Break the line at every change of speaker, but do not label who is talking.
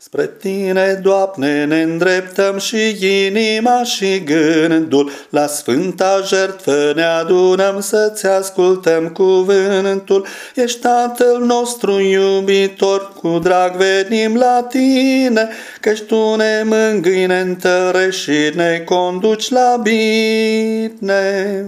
Spre tine, Doamne, ne îndreptăm și inima și gândul, la sfânta jertfă ne adunăm să-ți ascultăm cuvântul. Ești Tatăl nostru iubitor, cu drag venim la tine, căci tu ne mângâi, ne întărești și ne conduci la bine.